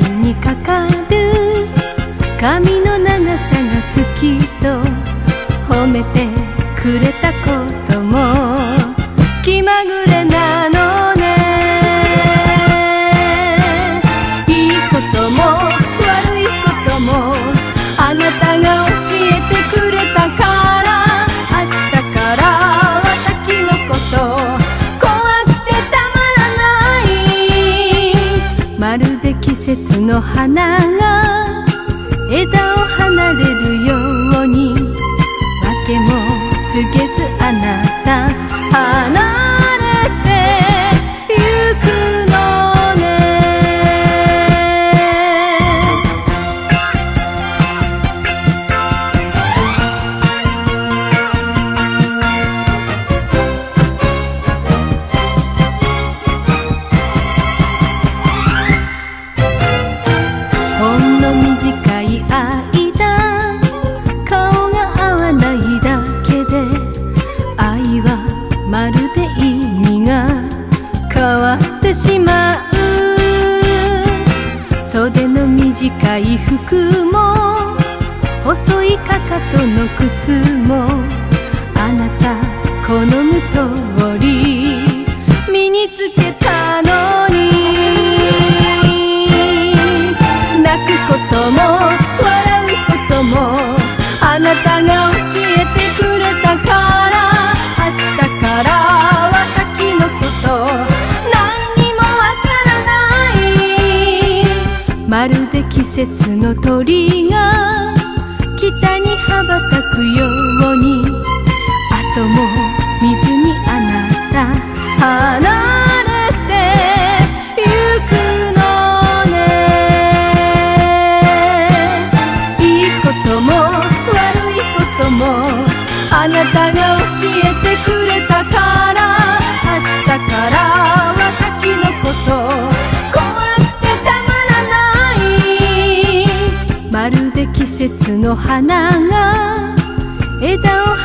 にかかる。髪の長さが好きと褒めてくれたことも。気まぐれなのね。いいことも悪いことも。あなたが季節の花が枝を離れるように訳も告げずあなた離れて。短い服も細いかかとの靴もあなた好む通り身につけたのに。泣くことも笑うこともあなたがまるで季節の鳥が北に羽ばた季節の花が枝を